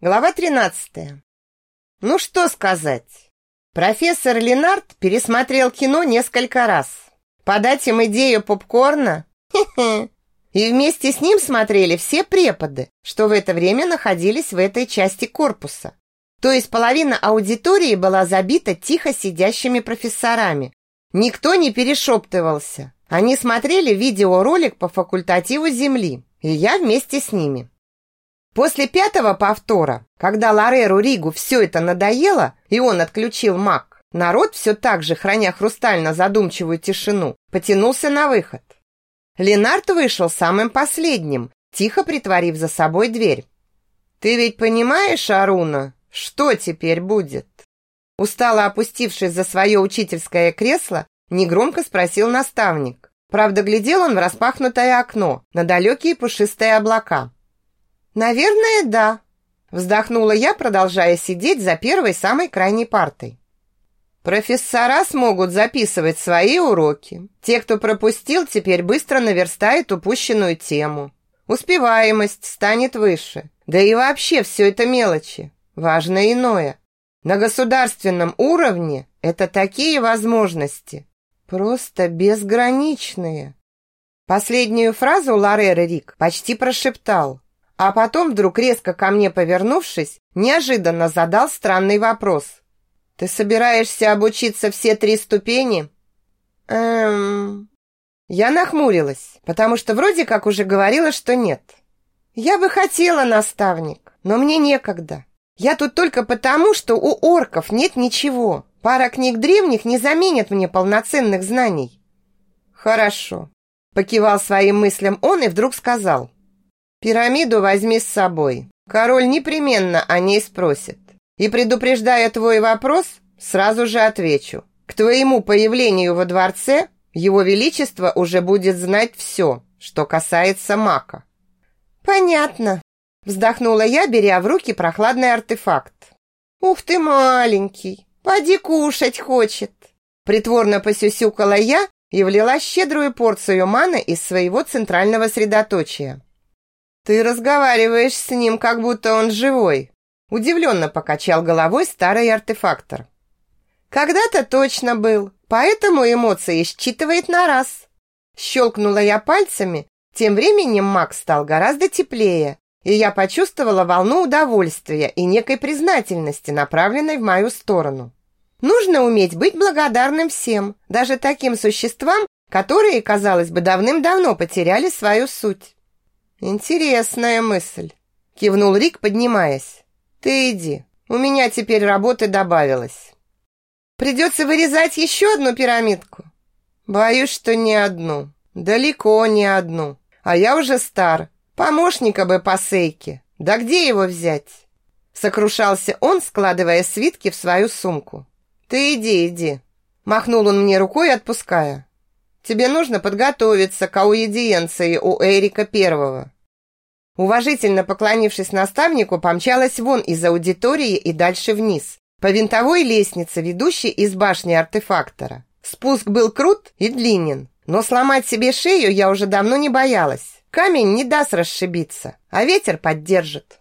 Глава 13. Ну что сказать? Профессор Ленард пересмотрел кино несколько раз. Подать им идею попкорна? Хе-хе. И вместе с ним смотрели все преподы, что в это время находились в этой части корпуса. То есть половина аудитории была забита тихо сидящими профессорами. Никто не перешептывался. Они смотрели видеоролик по факультативу Земли, и я вместе с ними. После пятого повтора, когда Лареру Ригу все это надоело, и он отключил маг, народ все так же, храня хрустально задумчивую тишину, потянулся на выход. Ленард вышел самым последним, тихо притворив за собой дверь. «Ты ведь понимаешь, Аруна, что теперь будет?» Устало опустившись за свое учительское кресло, негромко спросил наставник. Правда, глядел он в распахнутое окно на далекие пушистые облака. «Наверное, да», – вздохнула я, продолжая сидеть за первой самой крайней партой. Профессора смогут записывать свои уроки. Те, кто пропустил, теперь быстро наверстает упущенную тему. Успеваемость станет выше. Да и вообще все это мелочи. Важно иное. На государственном уровне это такие возможности. Просто безграничные. Последнюю фразу Ларер Рик почти прошептал. А потом, вдруг резко ко мне повернувшись, неожиданно задал странный вопрос. «Ты собираешься обучиться все три ступени?» «Эм...» Я нахмурилась, потому что вроде как уже говорила, что нет. «Я бы хотела, наставник, но мне некогда. Я тут только потому, что у орков нет ничего. Пара книг древних не заменит мне полноценных знаний». «Хорошо», — покивал своим мыслям он и вдруг сказал. Пирамиду возьми с собой. Король непременно о ней спросит. И предупреждая твой вопрос, сразу же отвечу. К твоему появлению во дворце его величество уже будет знать все, что касается мака. Понятно, вздохнула я, беря в руки прохладный артефакт. Ух ты, маленький, поди кушать хочет. Притворно посюсюкала я и влила щедрую порцию маны из своего центрального средоточия. «Ты разговариваешь с ним, как будто он живой», удивленно покачал головой старый артефактор. «Когда-то точно был, поэтому эмоции считывает на раз». Щелкнула я пальцами, тем временем маг стал гораздо теплее, и я почувствовала волну удовольствия и некой признательности, направленной в мою сторону. Нужно уметь быть благодарным всем, даже таким существам, которые, казалось бы, давным-давно потеряли свою суть. «Интересная мысль», – кивнул Рик, поднимаясь. «Ты иди, у меня теперь работы добавилось». «Придется вырезать еще одну пирамидку?» «Боюсь, что не одну. Далеко не одну. А я уже стар. Помощника бы по сейке. Да где его взять?» Сокрушался он, складывая свитки в свою сумку. «Ты иди, иди». Махнул он мне рукой, отпуская. «Тебе нужно подготовиться к аудиенции у Эрика Первого. Уважительно поклонившись наставнику, помчалась вон из аудитории и дальше вниз, по винтовой лестнице, ведущей из башни артефактора. Спуск был крут и длинен, но сломать себе шею я уже давно не боялась. Камень не даст расшибиться, а ветер поддержит.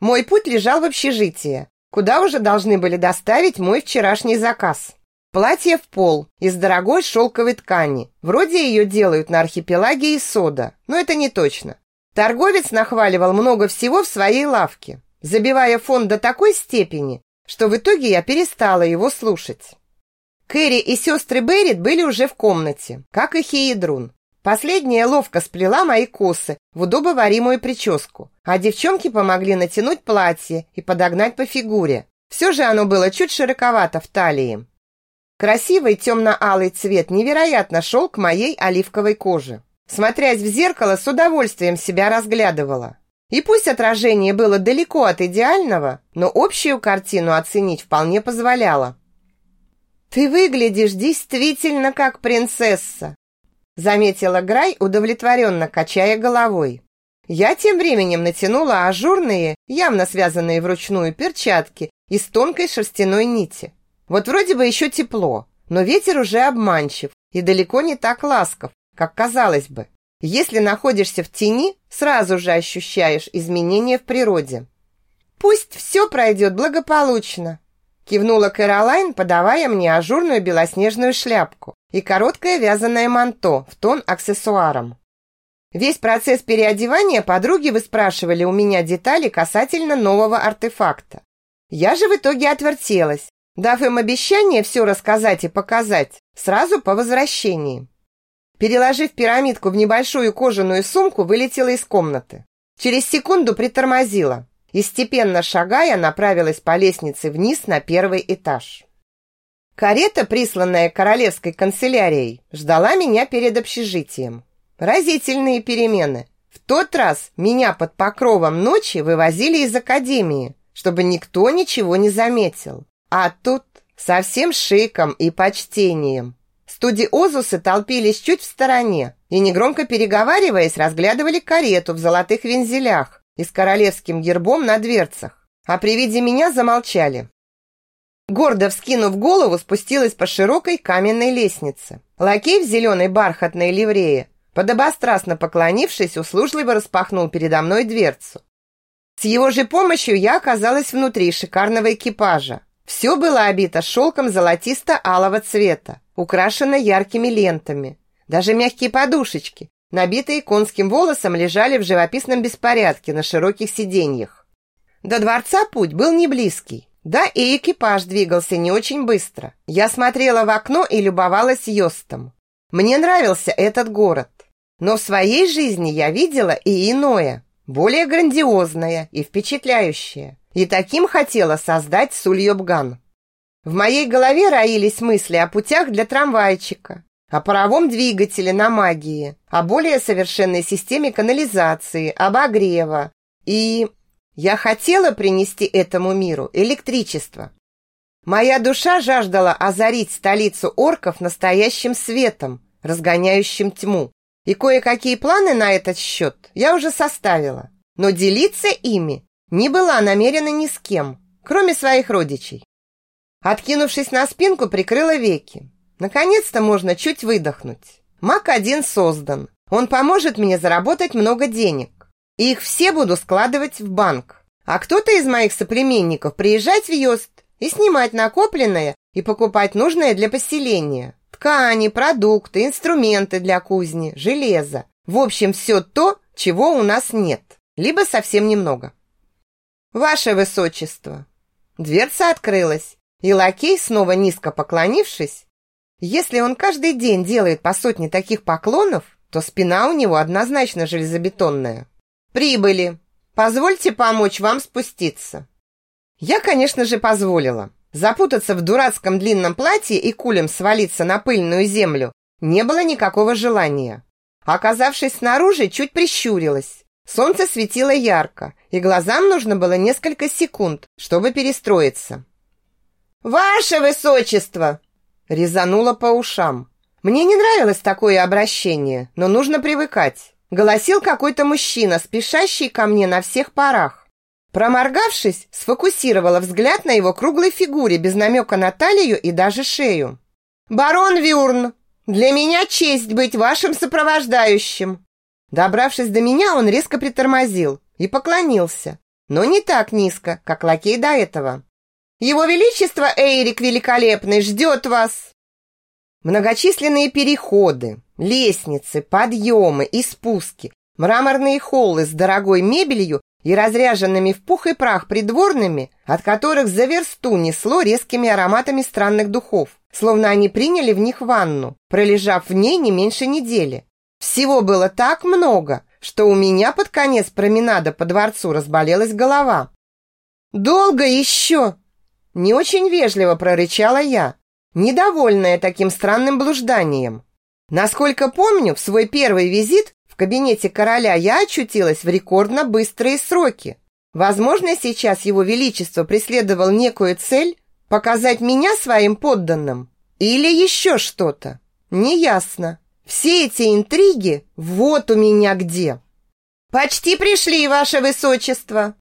Мой путь лежал в общежитие, куда уже должны были доставить мой вчерашний заказ. Платье в пол из дорогой шелковой ткани. Вроде ее делают на архипелаге Сода, но это не точно. Торговец нахваливал много всего в своей лавке, забивая фон до такой степени, что в итоге я перестала его слушать. Кэрри и сестры Беррит были уже в комнате, как и Хеидрун. Последняя ловко сплела мои косы в удобоваримую прическу, а девчонки помогли натянуть платье и подогнать по фигуре. Все же оно было чуть широковато в талии. Красивый темно-алый цвет невероятно шел к моей оливковой коже. Смотрясь в зеркало, с удовольствием себя разглядывала. И пусть отражение было далеко от идеального, но общую картину оценить вполне позволяло. «Ты выглядишь действительно как принцесса», заметила Грай, удовлетворенно качая головой. Я тем временем натянула ажурные, явно связанные вручную перчатки из тонкой шерстяной нити. Вот вроде бы еще тепло, но ветер уже обманчив и далеко не так ласков, как казалось бы. Если находишься в тени, сразу же ощущаешь изменения в природе. Пусть все пройдет благополучно. Кивнула Кэролайн, подавая мне ажурную белоснежную шляпку и короткое вязаное манто в тон аксессуарам. Весь процесс переодевания подруги выспрашивали у меня детали касательно нового артефакта. Я же в итоге отвертелась, дав им обещание все рассказать и показать сразу по возвращении. Переложив пирамидку в небольшую кожаную сумку, вылетела из комнаты. Через секунду притормозила и, степенно шагая, направилась по лестнице вниз на первый этаж. Карета, присланная королевской канцелярией, ждала меня перед общежитием. Разительные перемены. В тот раз меня под покровом ночи вывозили из академии, чтобы никто ничего не заметил. А тут со всем шиком и почтением. Студиозусы толпились чуть в стороне и, негромко переговариваясь, разглядывали карету в золотых вензелях и с королевским гербом на дверцах, а при виде меня замолчали. Гордо вскинув голову, спустилась по широкой каменной лестнице. Лакей в зеленой бархатной ливрее Подобострастно поклонившись, услужливо распахнул передо мной дверцу. С его же помощью я оказалась внутри шикарного экипажа. Все было обито шелком золотисто-алого цвета, украшено яркими лентами. Даже мягкие подушечки, набитые конским волосом, лежали в живописном беспорядке на широких сиденьях. До дворца путь был не близкий. Да, и экипаж двигался не очень быстро. Я смотрела в окно и любовалась Йостом. Мне нравился этот город. Но в своей жизни я видела и иное, более грандиозное и впечатляющее. И таким хотела создать Сульёбган. В моей голове роились мысли о путях для трамвайчика, о паровом двигателе на магии, о более совершенной системе канализации, обогрева. И я хотела принести этому миру электричество. Моя душа жаждала озарить столицу орков настоящим светом, разгоняющим тьму. И кое-какие планы на этот счет я уже составила, но делиться ими не была намерена ни с кем, кроме своих родичей. Откинувшись на спинку, прикрыла веки. Наконец-то можно чуть выдохнуть. Мак один создан. Он поможет мне заработать много денег. И их все буду складывать в банк. А кто-то из моих соплеменников приезжать в Йост и снимать накопленное и покупать нужное для поселения. Ткани, продукты, инструменты для кузни, железо. В общем, все то, чего у нас нет, либо совсем немного. Ваше Высочество. Дверца открылась, и лакей, снова низко поклонившись, если он каждый день делает по сотне таких поклонов, то спина у него однозначно железобетонная. Прибыли. Позвольте помочь вам спуститься. Я, конечно же, позволила. Запутаться в дурацком длинном платье и кулем свалиться на пыльную землю не было никакого желания. Оказавшись снаружи, чуть прищурилась. Солнце светило ярко, и глазам нужно было несколько секунд, чтобы перестроиться. «Ваше Высочество!» Резануло по ушам. Мне не нравилось такое обращение, но нужно привыкать. Голосил какой-то мужчина, спешащий ко мне на всех парах. Проморгавшись, сфокусировала взгляд на его круглой фигуре без намека на талию и даже шею. «Барон Вюрн, для меня честь быть вашим сопровождающим!» Добравшись до меня, он резко притормозил и поклонился, но не так низко, как лакей до этого. «Его Величество Эйрик Великолепный ждет вас!» Многочисленные переходы, лестницы, подъемы и спуски, мраморные холлы с дорогой мебелью и разряженными в пух и прах придворными, от которых за версту несло резкими ароматами странных духов, словно они приняли в них ванну, пролежав в ней не меньше недели. Всего было так много, что у меня под конец променада по дворцу разболелась голова. «Долго еще?» Не очень вежливо прорычала я, недовольная таким странным блужданием. Насколько помню, в свой первый визит в кабинете короля я очутилась в рекордно быстрые сроки. Возможно, сейчас его величество преследовал некую цель показать меня своим подданным или еще что-то. Неясно. Все эти интриги вот у меня где. Почти пришли, ваше высочество.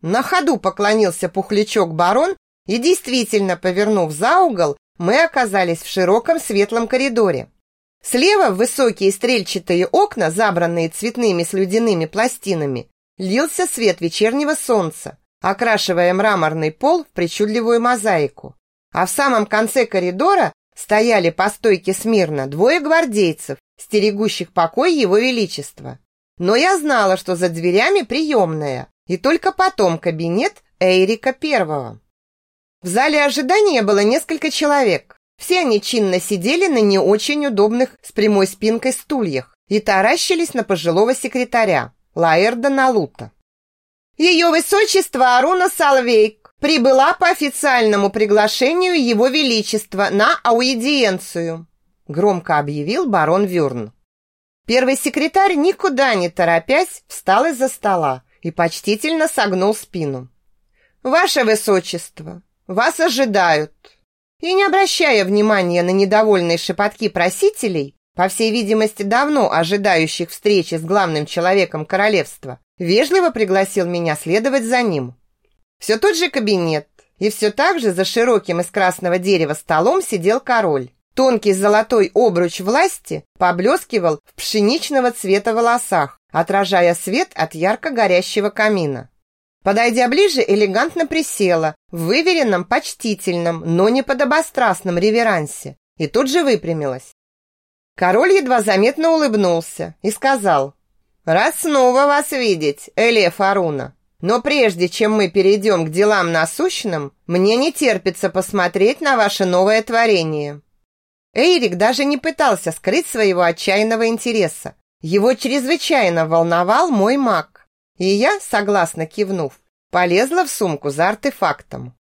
На ходу поклонился пухлячок барон, и действительно, повернув за угол, мы оказались в широком светлом коридоре. Слева в высокие стрельчатые окна, забранные цветными слюдяными пластинами, лился свет вечернего солнца, окрашивая мраморный пол в причудливую мозаику. А в самом конце коридора стояли по стойке смирно двое гвардейцев, стерегущих покой его величества. Но я знала, что за дверями приемная, и только потом кабинет Эйрика Первого. В зале ожидания было несколько человек. Все они чинно сидели на не очень удобных с прямой спинкой стульях и таращились на пожилого секретаря Лаэрда Налута. Ее высочество Аруна Салвейк прибыла по официальному приглашению его величества на аудиенцию, громко объявил барон Вюрн. Первый секретарь, никуда не торопясь, встал из-за стола и почтительно согнул спину. «Ваше высочество, вас ожидают!» И не обращая внимания на недовольные шепотки просителей, по всей видимости, давно ожидающих встречи с главным человеком королевства, вежливо пригласил меня следовать за ним. Все тот же кабинет, и все так же за широким из красного дерева столом сидел король. Тонкий золотой обруч власти поблескивал в пшеничного цвета волосах, отражая свет от ярко горящего камина. Подойдя ближе, элегантно присела в выверенном, почтительном, но не подобострастном реверансе и тут же выпрямилась. Король едва заметно улыбнулся и сказал Рад снова вас видеть, Эле Фаруна. Но прежде чем мы перейдем к делам насущным, мне не терпится посмотреть на ваше новое творение». Эйрик даже не пытался скрыть своего отчаянного интереса. Его чрезвычайно волновал мой маг. И я, согласно кивнув, полезла в сумку за артефактом.